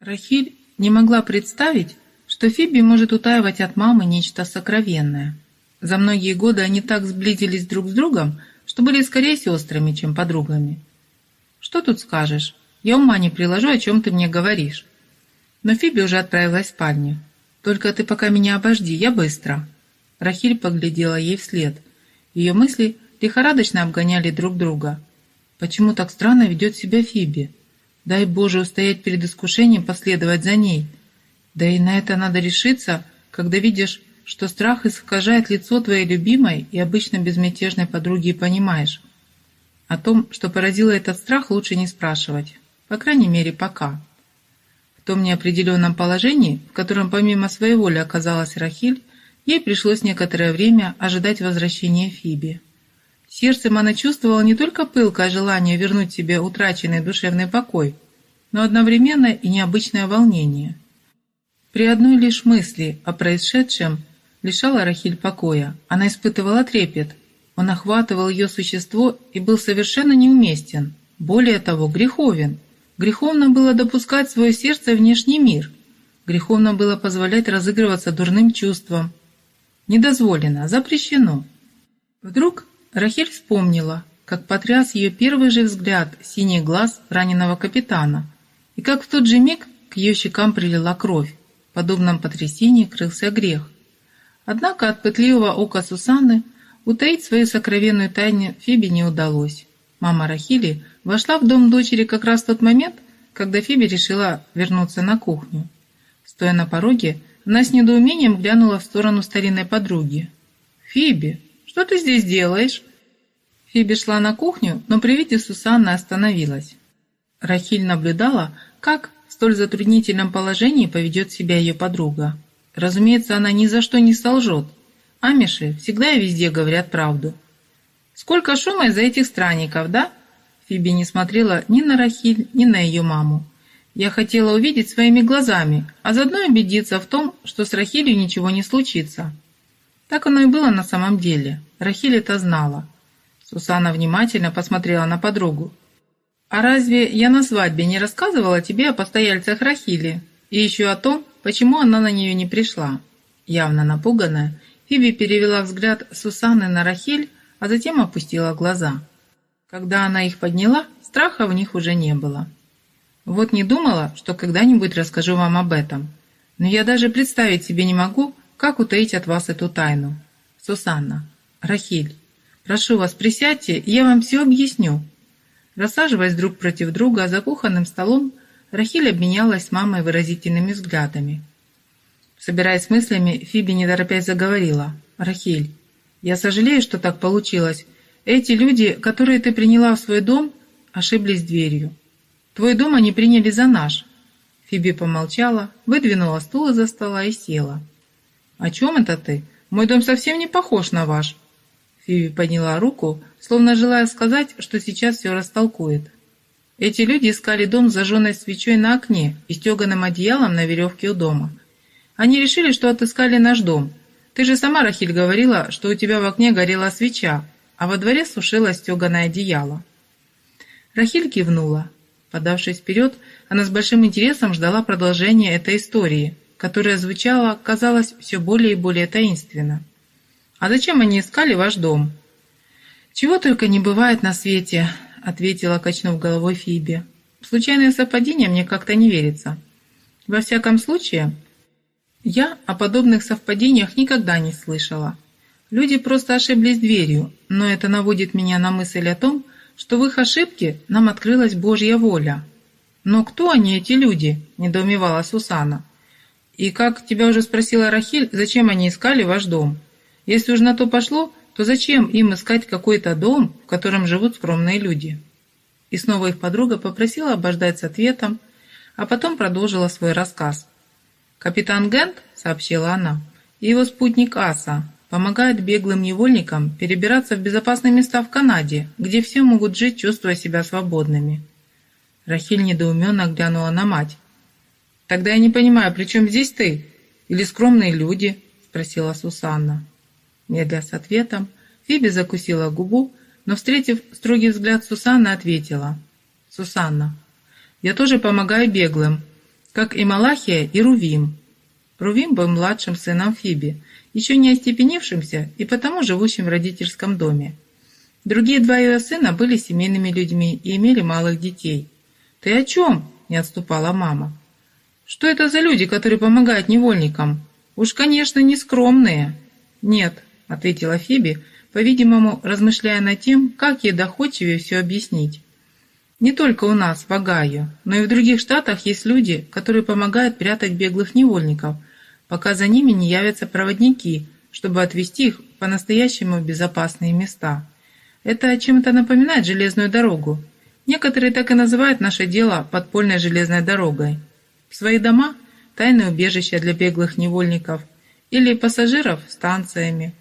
Рахиль не могла представить, что Фиби может утаивать от мамы нечто сокровенное. За многие годы они так сблизились друг с другом, что были скорее сестрами, чем подругами. «Что тут скажешь? Я ума не приложу, о чем ты мне говоришь». Но Фиби уже отправилась в спальню. «Только ты пока меня обожди, я быстро». Рахиль поглядела ей вслед. Ее мысли лихорадочно обгоняли друг друга. Почему так странно ведет себя Фиби? Дай Боже устоять перед искушением последовать за ней. Да и на это надо решиться, когда видишь, что страх искажает лицо твоей любимой и обычно безмятежной подруги и понимаешь. О том, что поразило этот страх, лучше не спрашивать. По крайней мере, пока. В том неопределенном положении, в котором помимо своей воли оказалась Рахиль, ей пришлось некоторое время ожидать возвращения Фиби. Сердцем она чувствовала не только пылкое желание вернуть себе утраченный душевный покой, но одновременно и необычное волнение. При одной лишь мысли о происшедшем лишала Рахиль покоя. Она испытывала трепет. Он охватывал ее существо и был совершенно неуместен. Более того, греховен. Греховно было допускать свое сердце в внешний мир. Греховно было позволять разыгрываться дурным чувствам. Недозволено, запрещено. Вдруг Рахиль вспомнила, как потряс ее первый же взгляд синий глаз раненого капитана, и как в тот же миг к ее щекам прилила кровь. В подобном потрясении крылся грех. Однако от пытливого ока Сусанны утаить свою сокровенную тайну Фиби не удалось. Мама Рахили вошла в дом дочери как раз в тот момент, когда Фиби решила вернуться на кухню. Стоя на пороге, она с недоумением глянула в сторону старинной подруги. «Фиби, что ты здесь делаешь?» Фиби шла на кухню, но при виде Сусанны остановилась. Рахиль наблюдала, как в столь затруднительном положении поведет себя ее подруга. Разумеется, она ни за что не солжет. Амиши всегда и везде говорят правду. «Сколько шума из-за этих странников, да?» Фиби не смотрела ни на Рахиль, ни на ее маму. Я хотела увидеть своими глазами, а заодно убедиться в том, что с Рахилью ничего не случится. Так оно и было на самом деле. Рахиль это знала. Сусана внимательно посмотрела на подругу. «А разве я на свадьбе не рассказывала тебе о постояльцах Рахили и еще о том, почему она на нее не пришла?» Явно напуганная, Фиби перевела взгляд Сусаны на Рахиль, а затем опустила глаза. Когда она их подняла, страха в них уже не было. «Вот не думала, что когда-нибудь расскажу вам об этом. Но я даже представить себе не могу, как утаить от вас эту тайну. Сусанна, Рахиль, Прошу вас, присядьте, я вам все объясню». Рассаживаясь друг против друга за кухонным столом, Рахиль обменялась с мамой выразительными взглядами. Собираясь мыслями, Фиби не торопясь заговорила. «Рахиль, я сожалею, что так получилось. Эти люди, которые ты приняла в свой дом, ошиблись дверью. Твой дом они приняли за наш». Фиби помолчала, выдвинула стул из-за стола и села. «О чем это ты? Мой дом совсем не похож на ваш. Фиби подняла руку, словно желая сказать, что сейчас все растолкует. Эти люди искали дом с зажженной свечой на окне и стеганым одеялом на веревке у дома. Они решили, что отыскали наш дом. Ты же сама, Рахиль, говорила, что у тебя в окне горела свеча, а во дворе сушилось стеганое одеяло. Рахиль кивнула. Подавшись вперед, она с большим интересом ждала продолжения этой истории, которая звучала, казалось, все более и более таинственно. «А зачем они искали ваш дом?» «Чего только не бывает на свете», — ответила, качнув головой Фиби. «Случайное совпадение мне как-то не верится. Во всяком случае, я о подобных совпадениях никогда не слышала. Люди просто ошиблись дверью, но это наводит меня на мысль о том, что в их ошибке нам открылась Божья воля. Но кто они, эти люди?» – недоумевала Сусана. «И как тебя уже спросила Рахиль, зачем они искали ваш дом?» Если уж на то пошло, то зачем им искать какой-то дом, в котором живут скромные люди? И снова их подруга попросила обождать с ответом, а потом продолжила свой рассказ. «Капитан Гент», — сообщила она, — «и его спутник Аса помогают беглым невольникам перебираться в безопасные места в Канаде, где все могут жить, чувствуя себя свободными». Рахиль недоуменно глянула на мать. «Тогда я не понимаю, при чем здесь ты? Или скромные люди?» — спросила Сусанна. Медля с ответом, Фиби закусила губу, но, встретив строгий взгляд Сусанны, ответила. «Сусанна, я тоже помогаю беглым, как и Малахия и Рувим. Рувим был младшим сыном Фиби, еще не остепенившимся и потому живущим в родительском доме. Другие два ее сына были семейными людьми и имели малых детей. «Ты о чем?» – не отступала мама. «Что это за люди, которые помогают невольникам? Уж, конечно, не скромные». «Нет», – ответила Фиби, по-видимому, размышляя над тем, как ей доходчивее все объяснить. Не только у нас, в Огайо, но и в других штатах есть люди, которые помогают прятать беглых невольников, пока за ними не явятся проводники, чтобы отвезти их в по-настоящему безопасные места. Это чем-то напоминает железную дорогу. Некоторые так и называют наше дело подпольной железной дорогой. В свои дома – тайное убежище для беглых невольников или пассажиров – станциями.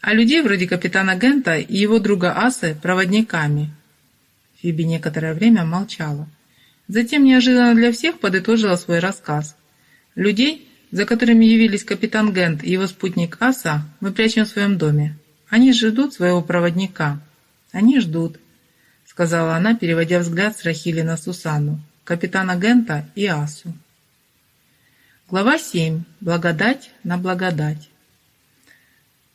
А людей вроде капитана Гента и его друга Асы – проводниками – Фиби некоторое время молчала. Затем неожиданно для всех подытожила свой рассказ. Людей, за которыми явились капитан Гент и его спутник Аса, мы прячем в своем доме. Они ждут своего проводника. Они ждут, сказала она, переводя взгляд с Рахили на Сусану, капитана Гента и Асу. Глава 7. Благодать на благодать.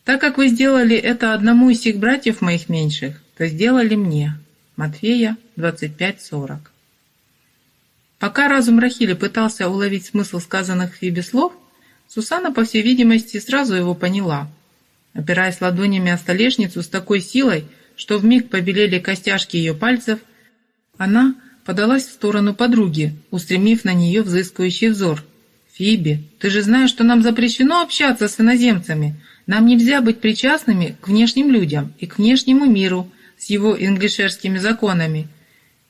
Так как вы сделали это одному из всех братьев моих меньших, то сделали мне. Матфея 25.40. Пока разум Рахили пытался уловить смысл сказанных Фибе слов, Сусана, по всей видимости, сразу его поняла. Опираясь ладонями о столешницу с такой силой, что вмиг побелели костяшки ее пальцев, она подалась в сторону подруги, устремив на нее взыскивающий взор. «Фиби, ты же знаешь, что нам запрещено общаться с иноземцами. Нам нельзя быть причастными к внешним людям и к внешнему миру, с его инглишерскими законами.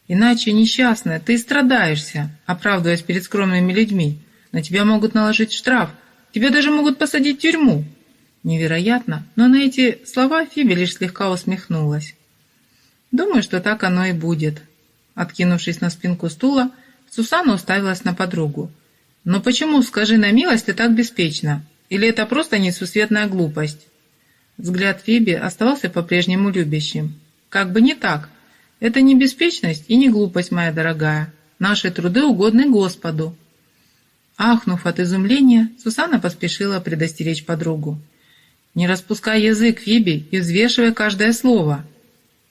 Иначе, несчастная, ты страдаешься, оправдываясь перед скромными людьми. На тебя могут наложить штраф, тебя даже могут посадить в тюрьму. Невероятно, но на эти слова Фиби лишь слегка усмехнулась. Думаю, что так оно и будет. Откинувшись на спинку стула, Сусанна уставилась на подругу. «Но почему, скажи на милость, ты так беспечна? Или это просто несусветная глупость?» Взгляд Фиби оставался по-прежнему любящим. Как бы не так. Это не беспечность и не глупость, моя дорогая. Наши труды угодны Господу. Ахнув от изумления, Сусана поспешила предостеречь подругу. Не распускай язык, Фиби, и взвешивай каждое слово.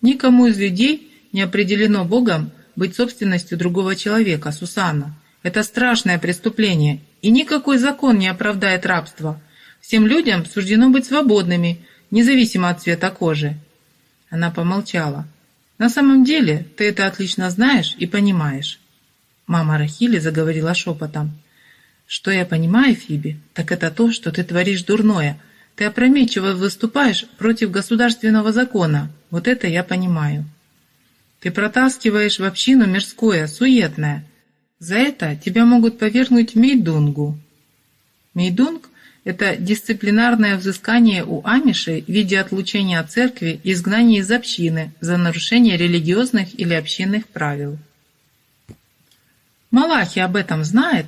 Никому из людей не определено Богом быть собственностью другого человека, Сусанна. Это страшное преступление, и никакой закон не оправдает рабство. Всем людям суждено быть свободными, независимо от цвета кожи. Она помолчала. «На самом деле ты это отлично знаешь и понимаешь». Мама Рахили заговорила шепотом. «Что я понимаю, Фиби, так это то, что ты творишь дурное. Ты опрометчиво выступаешь против государственного закона. Вот это я понимаю. Ты протаскиваешь в общину мирское, суетное. За это тебя могут повергнуть в Мейдунгу». Мейдунг это дисциплинарное взыскание у амишей в виде отлучения от церкви и изгнания из общины за нарушение религиозных или общинных правил. Малахи об этом знает?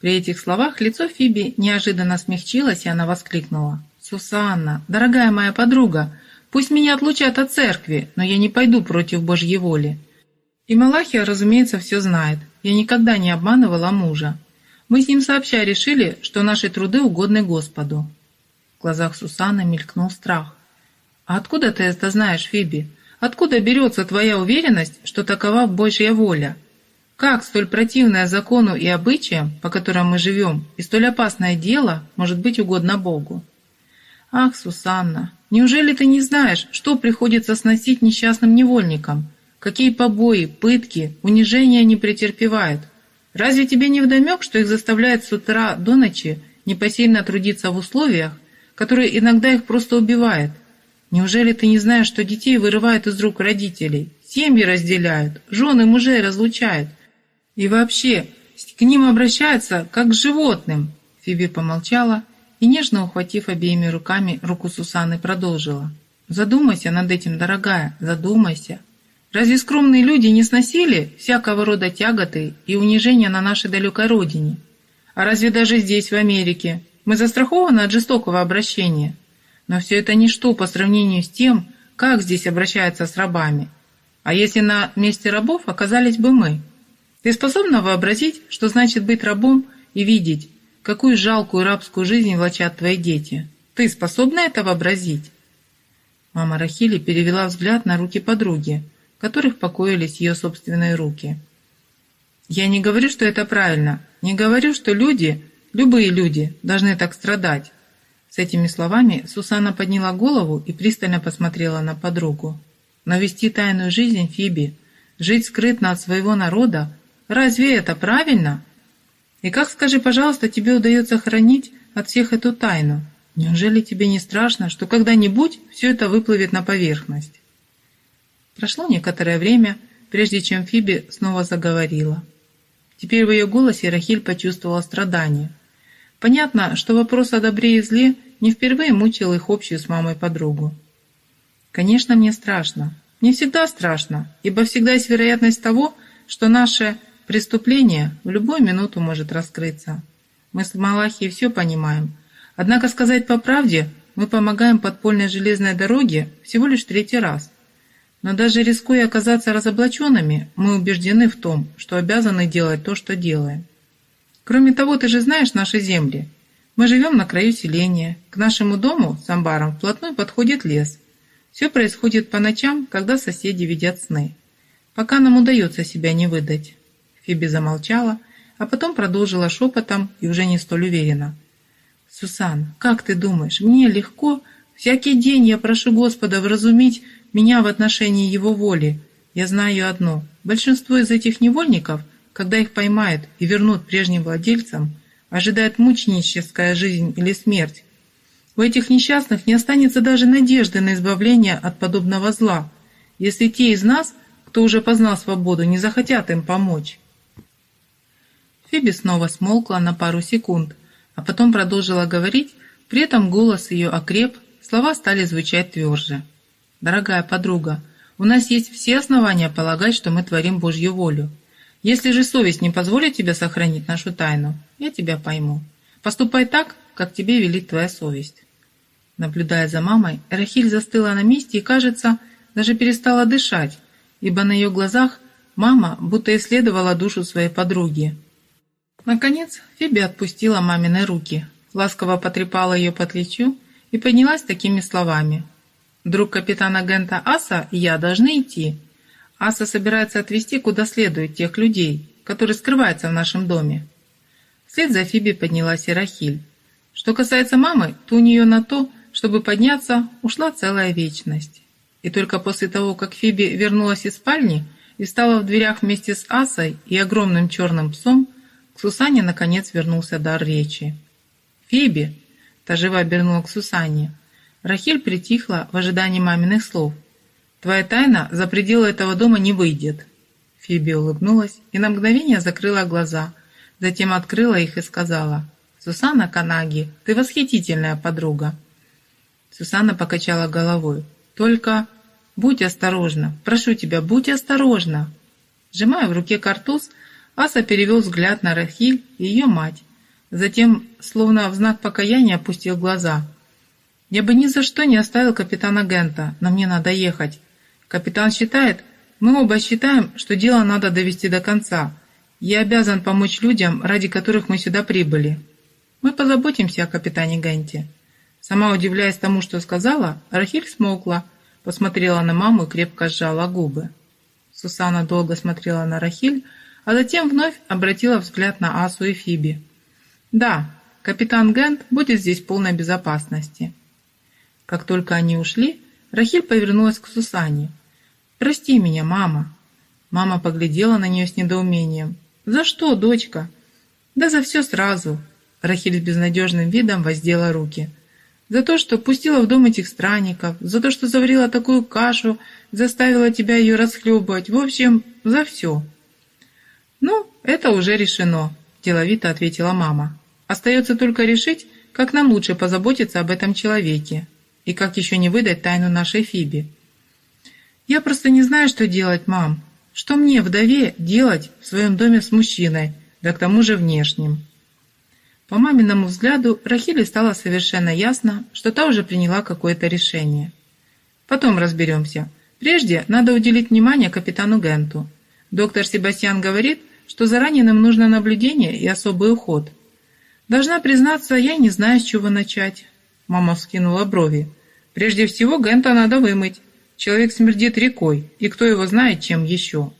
При этих словах лицо Фиби неожиданно смягчилось, и она воскликнула. «Сусанна, дорогая моя подруга, пусть меня отлучат от церкви, но я не пойду против Божьей воли». И Малахия, разумеется, все знает. Я никогда не обманывала мужа. Мы с ним сообща решили, что наши труды угодны Господу». В глазах Сусаны мелькнул страх. «А откуда ты это знаешь, Фиби? Откуда берется твоя уверенность, что такова Божья воля? Как столь противное закону и обычаям, по которым мы живем, и столь опасное дело может быть угодно Богу?» «Ах, Сусанна, неужели ты не знаешь, что приходится сносить несчастным невольникам? Какие побои, пытки, унижения они претерпевают?» Разве тебе не вдомек, что их заставляют с утра до ночи непосильно трудиться в условиях, которые иногда их просто убивают? Неужели ты не знаешь, что детей вырывают из рук родителей, семьи разделяют, жены мужей разлучают? И вообще, к ним обращаются, как к животным. Фиби помолчала и, нежно ухватив обеими руками руку Сусаны, продолжила. Задумайся над этим, дорогая, задумайся. Разве скромные люди не сносили всякого рода тяготы и унижения на нашей далекой родине? А разве даже здесь, в Америке, мы застрахованы от жестокого обращения? Но все это ничто по сравнению с тем, как здесь обращаются с рабами. А если на месте рабов оказались бы мы? Ты способна вообразить, что значит быть рабом и видеть, какую жалкую рабскую жизнь влачат твои дети? Ты способна это вообразить?» Мама Рахили перевела взгляд на руки подруги, которых покоились ее собственные руки. «Я не говорю, что это правильно. Не говорю, что люди, любые люди, должны так страдать». С этими словами Сусанна подняла голову и пристально посмотрела на подругу. «Но вести тайную жизнь Фиби, жить скрытно от своего народа, разве это правильно? И как, скажи, пожалуйста, тебе удается хранить от всех эту тайну?» Неужели тебе не страшно, что когда-нибудь все это выплывет на поверхность? Прошло некоторое время, прежде чем Фиби снова заговорила. Теперь в ее голосе Рахиль почувствовала страдание. Понятно, что вопрос о добре и зле не впервые мучил их общую с мамой подругу. «Конечно, мне страшно. Мне всегда страшно, ибо всегда есть вероятность того, что наше преступление в любую минуту может раскрыться. Мы с Малахией все понимаем, Однако сказать по правде, мы помогаем подпольной железной дороге всего лишь третий раз. Но даже рискуя оказаться разоблаченными, мы убеждены в том, что обязаны делать то, что делаем. Кроме того, ты же знаешь наши земли. Мы живем на краю селения. К нашему дому с амбаром вплотную подходит лес. Все происходит по ночам, когда соседи видят сны. Пока нам удается себя не выдать. Фиби замолчала, а потом продолжила шепотом и уже не столь уверенно. Сусан, как ты думаешь, мне легко? Всякий день я прошу Господа вразумить меня в отношении Его воли. Я знаю одно. Большинство из этих невольников, когда их поймают и вернут прежним владельцам, ожидает мученическая жизнь или смерть. У этих несчастных не останется даже надежды на избавление от подобного зла, если те из нас, кто уже познал свободу, не захотят им помочь. Фиби снова смолкла на пару секунд – а потом продолжила говорить, при этом голос ее окреп, слова стали звучать тверже. «Дорогая подруга, у нас есть все основания полагать, что мы творим Божью волю. Если же совесть не позволит тебе сохранить нашу тайну, я тебя пойму. Поступай так, как тебе велит твоя совесть». Наблюдая за мамой, Рахиль застыла на месте и, кажется, даже перестала дышать, ибо на ее глазах мама будто исследовала душу своей подруги, Наконец Фиби отпустила мамины руки, ласково потрепала ее по плечу и поднялась такими словами. «Друг капитана-агента Аса и я должны идти. Аса собирается отвезти куда следует тех людей, которые скрываются в нашем доме». Вслед за Фиби поднялась и Рахиль. Что касается мамы, то у нее на то, чтобы подняться, ушла целая вечность. И только после того, как Фиби вернулась из спальни и встала в дверях вместе с Асой и огромным черным псом, к Сусане, наконец, вернулся дар речи. «Фиби!» – та живо обернула к Сусане. Рахиль притихла в ожидании маминых слов. «Твоя тайна за пределы этого дома не выйдет». Фиби улыбнулась и на мгновение закрыла глаза, затем открыла их и сказала, «Сусана Канаги, ты восхитительная подруга». Сусанна покачала головой. «Только будь осторожна, прошу тебя, будь осторожна». Сжимая в руке картуз, Аса перевел взгляд на Рахиль и ее мать. Затем, словно в знак покаяния, опустил глаза. «Я бы ни за что не оставил капитана Гента, но мне надо ехать. Капитан считает, мы оба считаем, что дело надо довести до конца. Я обязан помочь людям, ради которых мы сюда прибыли. Мы позаботимся о капитане Генте». Сама удивляясь тому, что сказала, Рахиль смолкла, посмотрела на маму и крепко сжала губы. Сусана долго смотрела на Рахиль, а затем вновь обратила взгляд на Асу и Фиби. «Да, капитан Гент будет здесь в полной безопасности». Как только они ушли, Рахиль повернулась к Сусане. «Прости меня, мама». Мама поглядела на нее с недоумением. «За что, дочка?» «Да за все сразу». Рахиль с безнадежным видом воздела руки. «За то, что пустила в дом этих странников, за то, что заварила такую кашу, заставила тебя ее расхлебывать, в общем, за все». «Ну, это уже решено», – деловито ответила мама. «Остается только решить, как нам лучше позаботиться об этом человеке и как еще не выдать тайну нашей Фиби». «Я просто не знаю, что делать, мам. Что мне, вдове, делать в своем доме с мужчиной, да к тому же внешним?» По маминому взгляду Рахиле стало совершенно ясно, что та уже приняла какое-то решение. «Потом разберемся. Прежде надо уделить внимание капитану Генту. Доктор Себастьян говорит, что за раненым нужно наблюдение и особый уход. Должна признаться, я не знаю, с чего начать. Мама вскинула брови. Прежде всего, Гента надо вымыть. Человек смердит рекой, и кто его знает, чем еще.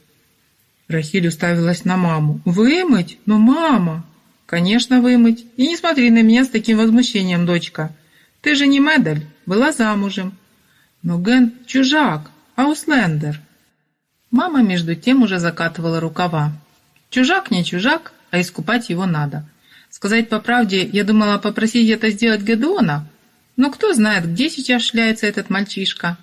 Рахиль уставилась на маму. «Вымыть? Но мама!» «Конечно, вымыть. И не смотри на меня с таким возмущением, дочка. Ты же не Медаль, была замужем. Но Ген чужак, ауслендер». Мама между тем уже закатывала рукава. «Чужак не чужак, а искупать его надо. Сказать по правде, я думала попросить это сделать Гедеона, но кто знает, где сейчас шляется этот мальчишка».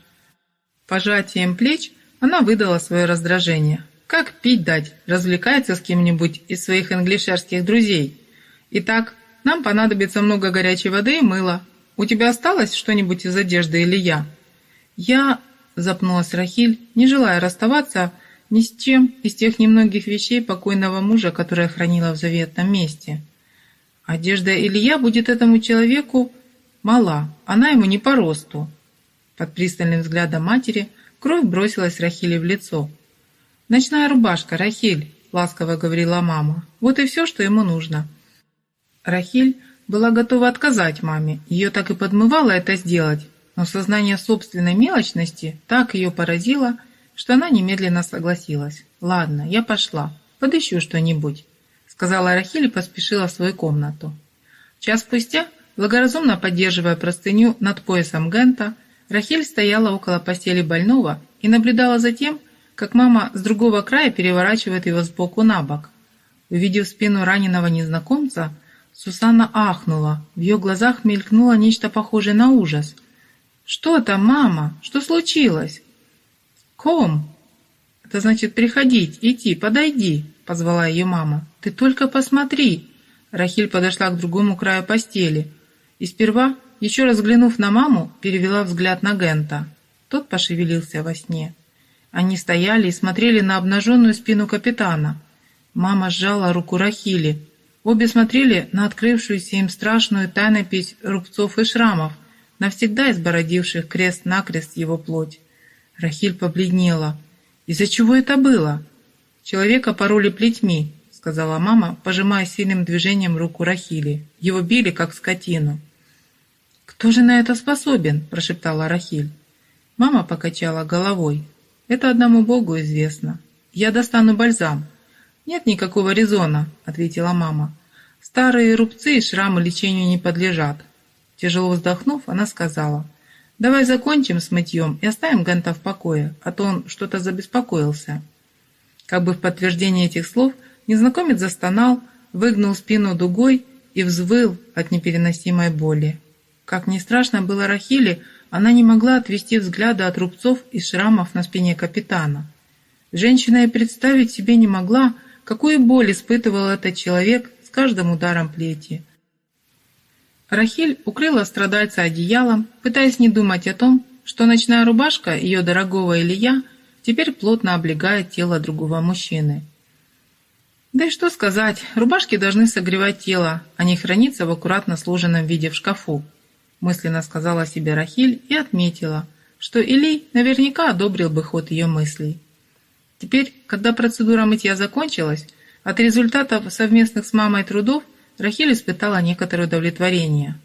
Пожатием плеч она выдала свое раздражение. Как пить дать? Развлекается с кем-нибудь из своих англишерских друзей. Итак, нам понадобится много горячей воды и мыла. У тебя осталось что-нибудь из одежды или я? Я, запнулась Рахиль, не желая расставаться ни с чем из тех немногих вещей покойного мужа, которые хранила в заветном месте. Одежда Илья будет этому человеку мала, она ему не по росту. Под пристальным взглядом матери кровь бросилась Рахиле в лицо – «Ночная рубашка, Рахиль», — ласково говорила мама. «Вот и все, что ему нужно». Рахиль была готова отказать маме, ее так и подмывало это сделать, но сознание собственной мелочности так ее поразило, что она немедленно согласилась. «Ладно, я пошла, подыщу что-нибудь», — сказала Рахиль и поспешила в свою комнату. Час спустя, благоразумно поддерживая простыню над поясом Гента, Рахиль стояла около постели больного и наблюдала за тем, как мама с другого края переворачивает его сбоку на бок. Увидев спину раненого незнакомца, Сусанна ахнула. В ее глазах мелькнуло нечто похожее на ужас. «Что там, мама? Что случилось?» «Ком!» «Это значит приходить, идти, подойди», — позвала ее мама. «Ты только посмотри!» Рахиль подошла к другому краю постели и сперва, еще раз взглянув на маму, перевела взгляд на Гента. Тот пошевелился во сне. Они стояли и смотрели на обнаженную спину капитана. Мама сжала руку Рахили. Обе смотрели на открывшуюся им страшную тайнопись рубцов и шрамов, навсегда избородивших крест-накрест его плоть. Рахиль побледнела. «Из-за чего это было?» «Человека пороли плетьми», — сказала мама, пожимая сильным движением руку Рахили. «Его били, как скотину». «Кто же на это способен?» – прошептала Рахиль. Мама покачала головой. Это одному Богу известно. Я достану бальзам. Нет никакого резона, ответила мама. Старые рубцы и шрамы лечению не подлежат. Тяжело вздохнув, она сказала, «Давай закончим с мытьем и оставим Гента в покое, а то он что-то забеспокоился». Как бы в подтверждение этих слов незнакомец застонал, выгнул спину дугой и взвыл от непереносимой боли. Как ни страшно было Рахиле, она не могла отвести взгляда от рубцов и шрамов на спине капитана. Женщина и представить себе не могла, какую боль испытывал этот человек с каждым ударом плети. Рахиль укрыла страдальца одеялом, пытаясь не думать о том, что ночная рубашка ее дорогого Илья теперь плотно облегает тело другого мужчины. Да и что сказать, рубашки должны согревать тело, а не храниться в аккуратно сложенном виде в шкафу мысленно сказала себе Рахиль и отметила, что Илей наверняка одобрил бы ход ее мыслей. Теперь, когда процедура мытья закончилась, от результатов совместных с мамой трудов Рахиль испытала некоторое удовлетворение.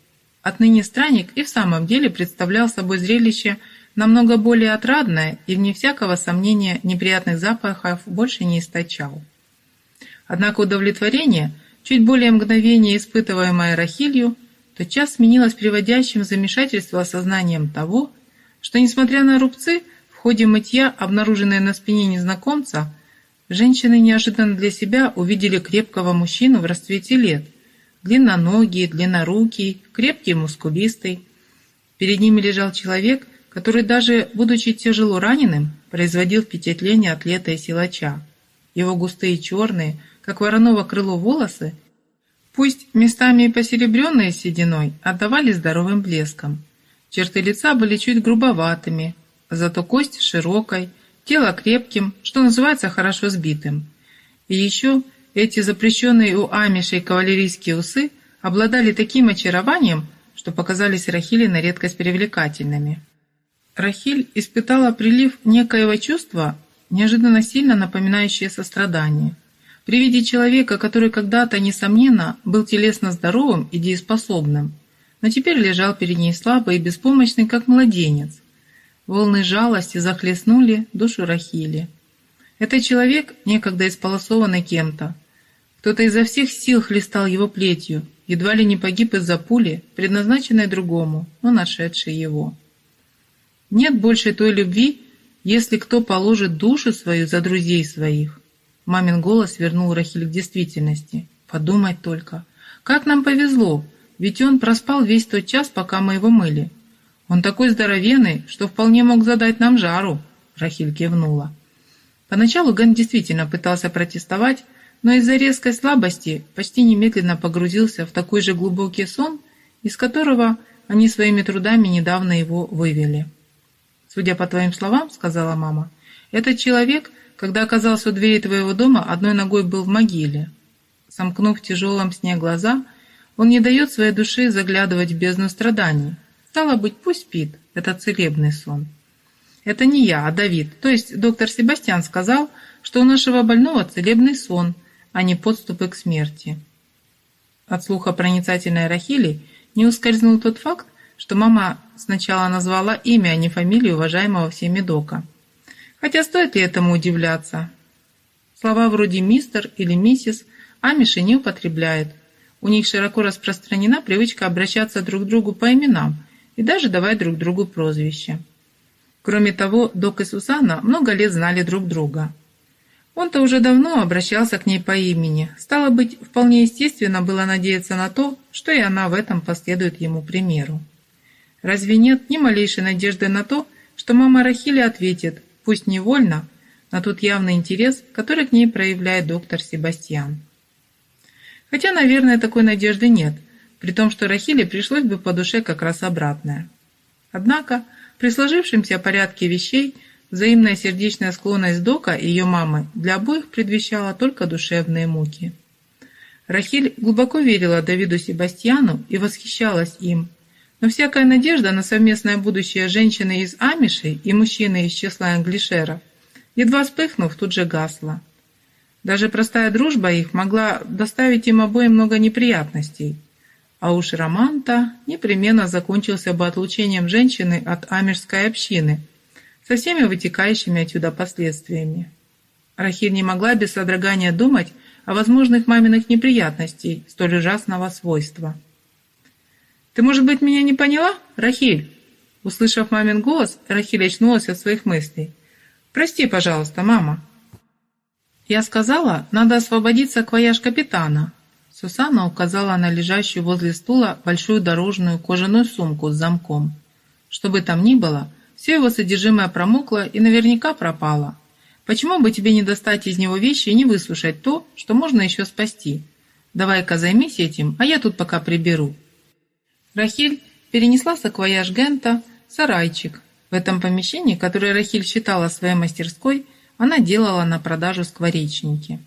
Отныне странник и в самом деле представлял собой зрелище намного более отрадное и, вне всякого сомнения, неприятных запахов больше не источал. Однако удовлетворение, чуть более мгновение испытываемое Рахилью, тотчас сменилось приводящим в замешательство осознанием того, что, несмотря на рубцы, в ходе мытья, обнаруженные на спине незнакомца, женщины неожиданно для себя увидели крепкого мужчину в расцвете лет, длинноногий, длиннорукий, крепкий, мускулистый. Перед ними лежал человек, который даже, будучи тяжело раненым, производил впечатление атлета и силача. Его густые черные, как вороново крыло волосы, Пусть местами и посеребренные сединой отдавали здоровым блеском. Черты лица были чуть грубоватыми, зато кость широкой, тело крепким, что называется хорошо сбитым. И еще эти запрещенные у амишей кавалерийские усы обладали таким очарованием, что показались Рахиле на редкость привлекательными. Рахиль испытала прилив некоего чувства, неожиданно сильно напоминающее сострадание – при виде человека, который когда-то, несомненно, был телесно здоровым и дееспособным, но теперь лежал перед ней слабый и беспомощный, как младенец. Волны жалости захлестнули душу Рахили. Этот человек, некогда исполосованный кем-то, кто-то изо всех сил хлестал его плетью, едва ли не погиб из-за пули, предназначенной другому, но нашедшей его. Нет больше той любви, если кто положит душу свою за друзей своих. Мамин голос вернул Рахиль к действительности. Подумать только. Как нам повезло, ведь он проспал весь тот час, пока мы его мыли. Он такой здоровенный, что вполне мог задать нам жару, Рахиль кивнула. Поначалу Ген действительно пытался протестовать, но из-за резкой слабости почти немедленно погрузился в такой же глубокий сон, из которого они своими трудами недавно его вывели. «Судя по твоим словам, — сказала мама, — этот человек, когда оказался у двери твоего дома, одной ногой был в могиле. Сомкнув в тяжелом сне глаза, он не дает своей душе заглядывать в бездну страданий. Стало быть, пусть спит, это целебный сон. Это не я, а Давид, то есть доктор Себастьян сказал, что у нашего больного целебный сон, а не подступы к смерти. От слуха проницательной Рахили не ускользнул тот факт, что мама сначала назвала имя, а не фамилию уважаемого всеми дока. Хотя стоит ли этому удивляться? Слова вроде «мистер» или «миссис» амиши не употребляют. У них широко распространена привычка обращаться друг к другу по именам и даже давать друг другу прозвища. Кроме того, Док и Сусанна много лет знали друг друга. Он-то уже давно обращался к ней по имени. Стало быть, вполне естественно было надеяться на то, что и она в этом последует ему примеру. Разве нет ни малейшей надежды на то, что мама Рахили ответит, пусть невольно, на тот явный интерес, который к ней проявляет доктор Себастьян? Хотя, наверное, такой надежды нет, при том, что Рахиле пришлось бы по душе как раз обратное. Однако, при сложившемся порядке вещей, взаимная сердечная склонность Дока и ее мамы для обоих предвещала только душевные муки. Рахиль глубоко верила Давиду Себастьяну и восхищалась им, но всякая надежда на совместное будущее женщины из Амишей и мужчины из числа англишеров, едва вспыхнув, тут же гасла. Даже простая дружба их могла доставить им обоим много неприятностей. А уж роман-то непременно закончился бы отлучением женщины от амишской общины со всеми вытекающими отсюда последствиями. Рахиль не могла без содрогания думать о возможных маминых неприятностей столь ужасного свойства. «Ты, может быть, меня не поняла, Рахиль?» Услышав мамин голос, Рахиль очнулась от своих мыслей. «Прости, пожалуйста, мама». «Я сказала, надо освободить саквояж капитана». Сусанна указала на лежащую возле стула большую дорожную кожаную сумку с замком. Что бы там ни было, все его содержимое промокло и наверняка пропало. Почему бы тебе не достать из него вещи и не выслушать то, что можно еще спасти? Давай-ка займись этим, а я тут пока приберу. Рахиль перенесла саквояж Гента в сарайчик. В этом помещении, которое Рахиль считала своей мастерской, она делала на продажу скворечники.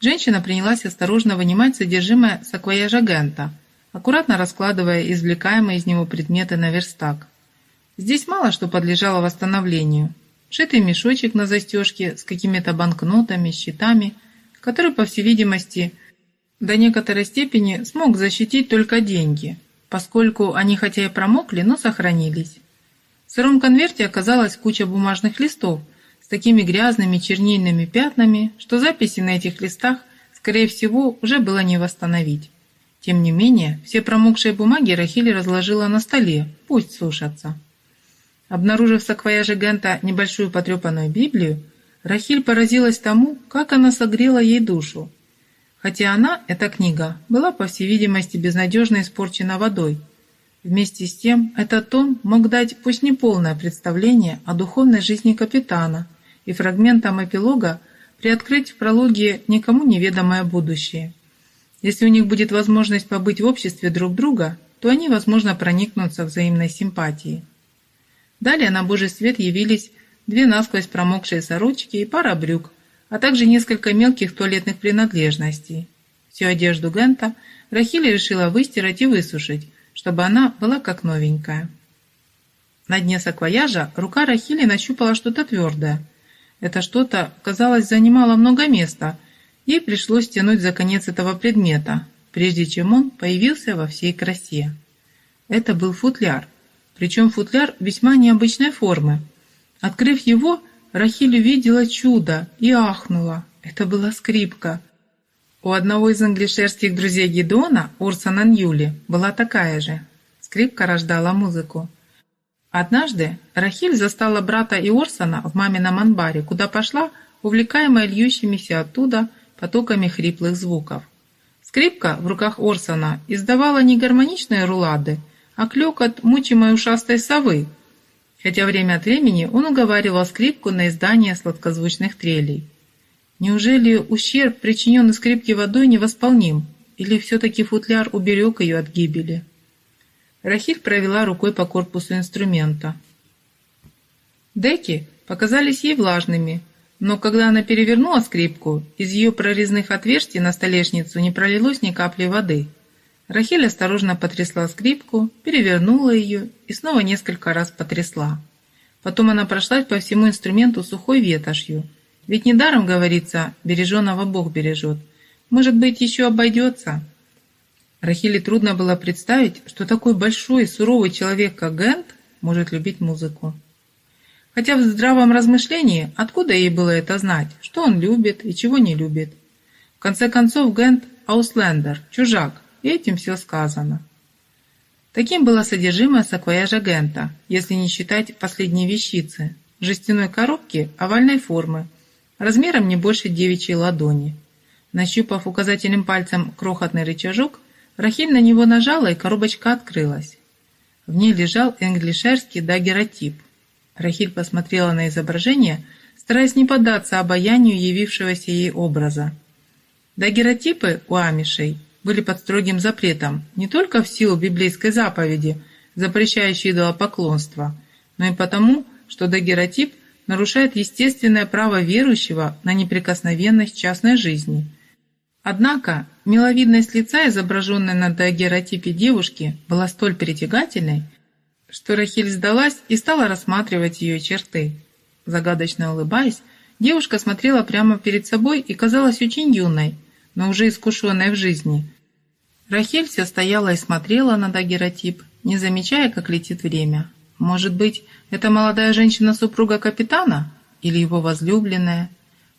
Женщина принялась осторожно вынимать содержимое саквояжа Гента, аккуратно раскладывая извлекаемые из него предметы на верстак. Здесь мало что подлежало восстановлению. Шитый мешочек на застежке с какими-то банкнотами, счетами, который, по всей видимости, до некоторой степени смог защитить только деньги – поскольку они хотя и промокли, но сохранились. В сыром конверте оказалась куча бумажных листов с такими грязными чернильными пятнами, что записи на этих листах, скорее всего, уже было не восстановить. Тем не менее, все промокшие бумаги Рахиль разложила на столе, пусть сушатся. Обнаружив в саквояже Гента небольшую потрепанную Библию, Рахиль поразилась тому, как она согрела ей душу, хотя она, эта книга, была, по всей видимости, безнадежно испорчена водой. Вместе с тем, этот том мог дать пусть не полное представление о духовной жизни капитана и фрагментом эпилога приоткрыть в прологе никому неведомое будущее. Если у них будет возможность побыть в обществе друг друга, то они, возможно, проникнутся взаимной симпатией. Далее на Божий свет явились две насквозь промокшие сорочки и пара брюк, а также несколько мелких туалетных принадлежностей. Всю одежду Гента Рахили решила выстирать и высушить, чтобы она была как новенькая. На дне саквояжа рука Рахили нащупала что-то твердое. Это что-то, казалось, занимало много места ей пришлось тянуть за конец этого предмета, прежде чем он появился во всей красе. Это был футляр, причем футляр весьма необычной формы. Открыв его, Рахиль увидела чудо и ахнула. Это была скрипка. У одного из англишерских друзей Гедона, Урсона Ньюли, была такая же. Скрипка рождала музыку. Однажды Рахиль застала брата и Орсона в мамином анбаре, куда пошла, увлекаемая льющимися оттуда потоками хриплых звуков. Скрипка в руках Орсона издавала не гармоничные рулады, а клёкот мучимой ушастой совы, хотя время от времени он уговаривал скрипку на издание сладкозвучных трелей. Неужели ущерб, причиненный скрипке водой, невосполним, или все-таки футляр уберег ее от гибели? Рахиль провела рукой по корпусу инструмента. Деки показались ей влажными, но когда она перевернула скрипку, из ее прорезных отверстий на столешницу не пролилось ни капли воды. Рахиль осторожно потрясла скрипку, перевернула ее и снова несколько раз потрясла. Потом она прошлась по всему инструменту сухой ветошью. Ведь недаром говорится «береженого Бог бережет». Может быть, еще обойдется. Рахиле трудно было представить, что такой большой суровый человек, как Гент, может любить музыку. Хотя в здравом размышлении, откуда ей было это знать, что он любит и чего не любит. В конце концов, Гент – ауслендер, чужак, и этим все сказано. Таким было содержимое саквояжа Гента, если не считать последней вещицы – жестяной коробки овальной формы, размером не больше девичьей ладони. Нащупав указательным пальцем крохотный рычажок, Рахиль на него нажала, и коробочка открылась. В ней лежал англишерский дагеротип. Рахиль посмотрела на изображение, стараясь не поддаться обаянию явившегося ей образа. Дагеротипы у амишей были под строгим запретом не только в силу библейской заповеди, запрещающей идолопоклонство, но и потому, что дагеротип нарушает естественное право верующего на неприкосновенность частной жизни – Однако миловидность лица, изображенная на дагеротипе девушки, была столь притягательной, что Рахиль сдалась и стала рассматривать ее черты. Загадочно улыбаясь, девушка смотрела прямо перед собой и казалась очень юной, но уже искушенной в жизни. Рахиль все стояла и смотрела на дагеротип, не замечая, как летит время. Может быть, это молодая женщина супруга капитана? Или его возлюбленная?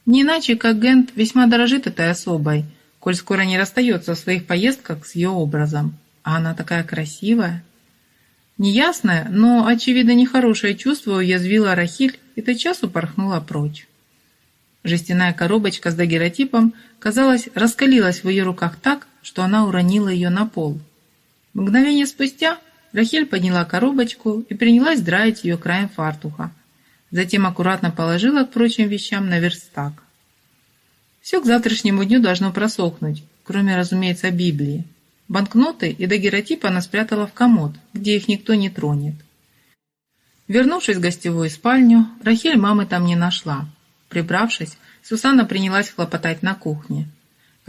Не иначе, как Гент весьма дорожит этой особой – коль скоро не расстается в своих поездках с ее образом. А она такая красивая. Неясное, но, очевидно, нехорошее чувство уязвило Рахиль и тотчас упорхнула прочь. Жестяная коробочка с дагеротипом, казалось, раскалилась в ее руках так, что она уронила ее на пол. Мгновение спустя Рахиль подняла коробочку и принялась драить ее краем фартуха. Затем аккуратно положила к прочим вещам на верстак. Все к завтрашнему дню должно просохнуть, кроме, разумеется, Библии. Банкноты и дагеротип она спрятала в комод, где их никто не тронет. Вернувшись в гостевую спальню, Рахель мамы там не нашла. Прибравшись, Сусанна принялась хлопотать на кухне.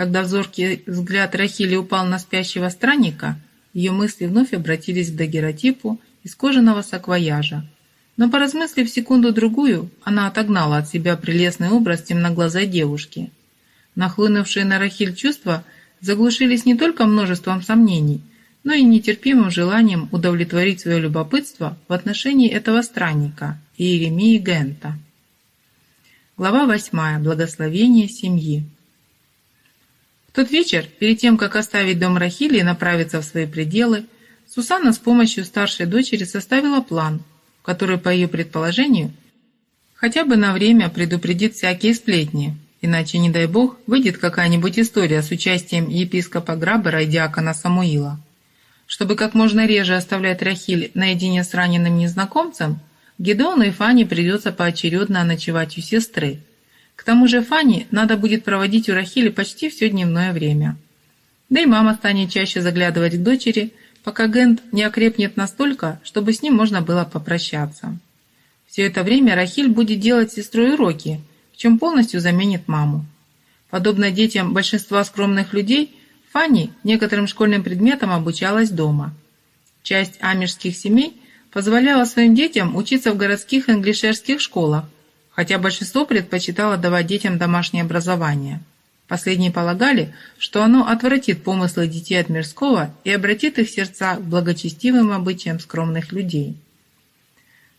Когда взоркий взгляд Рахили упал на спящего странника, ее мысли вновь обратились к дагеротипу из кожаного саквояжа. Но, поразмыслив секунду-другую, она отогнала от себя прелестный образ темноглазой девушки – Нахлынувшие на Рахиль чувства заглушились не только множеством сомнений, но и нетерпимым желанием удовлетворить свое любопытство в отношении этого странника, Иеремии Гента. Глава 8. Благословение семьи. В тот вечер, перед тем, как оставить дом Рахили и направиться в свои пределы, Сусанна с помощью старшей дочери составила план, который, по ее предположению, хотя бы на время предупредит всякие сплетни, Иначе, не дай бог, выйдет какая-нибудь история с участием епископа Грабера и диакона Самуила. Чтобы как можно реже оставлять Рахиль наедине с раненым незнакомцем, Гедеону и Фане придется поочередно ночевать у сестры. К тому же Фане надо будет проводить у Рахили почти все дневное время. Да и мама станет чаще заглядывать к дочери, пока Гент не окрепнет настолько, чтобы с ним можно было попрощаться. Все это время Рахиль будет делать сестрой уроки – чем полностью заменит маму. Подобно детям большинства скромных людей, Фанни некоторым школьным предметам обучалась дома. Часть амежских семей позволяла своим детям учиться в городских англишерских школах, хотя большинство предпочитало давать детям домашнее образование. Последние полагали, что оно отвратит помыслы детей от мирского и обратит их сердца к благочестивым обычаям скромных людей.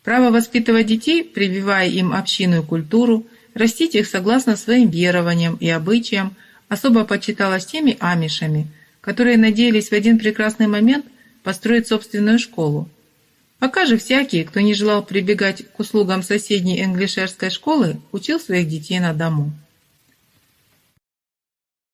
Право воспитывать детей, прививая им общину и культуру, растить их согласно своим верованиям и обычаям, особо почиталось теми амишами, которые надеялись в один прекрасный момент построить собственную школу. Пока же всякий, кто не желал прибегать к услугам соседней англишерской школы, учил своих детей на дому.